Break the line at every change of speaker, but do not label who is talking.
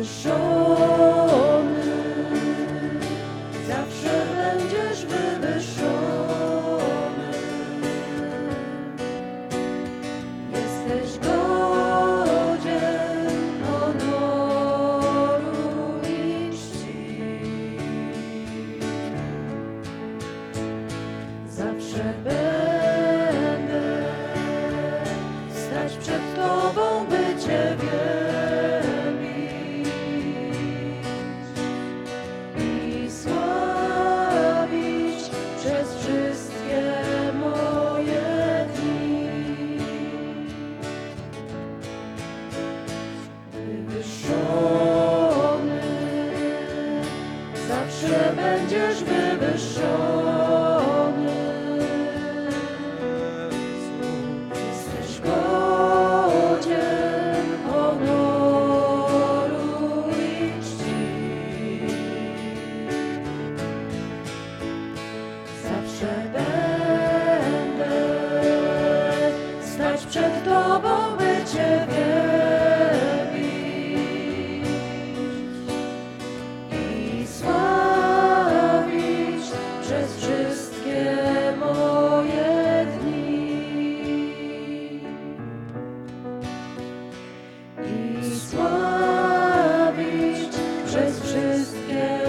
Wywyższony, zawsze będziesz wywyższony. Wszystkie